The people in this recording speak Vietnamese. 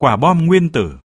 Quả bom nguyên tử.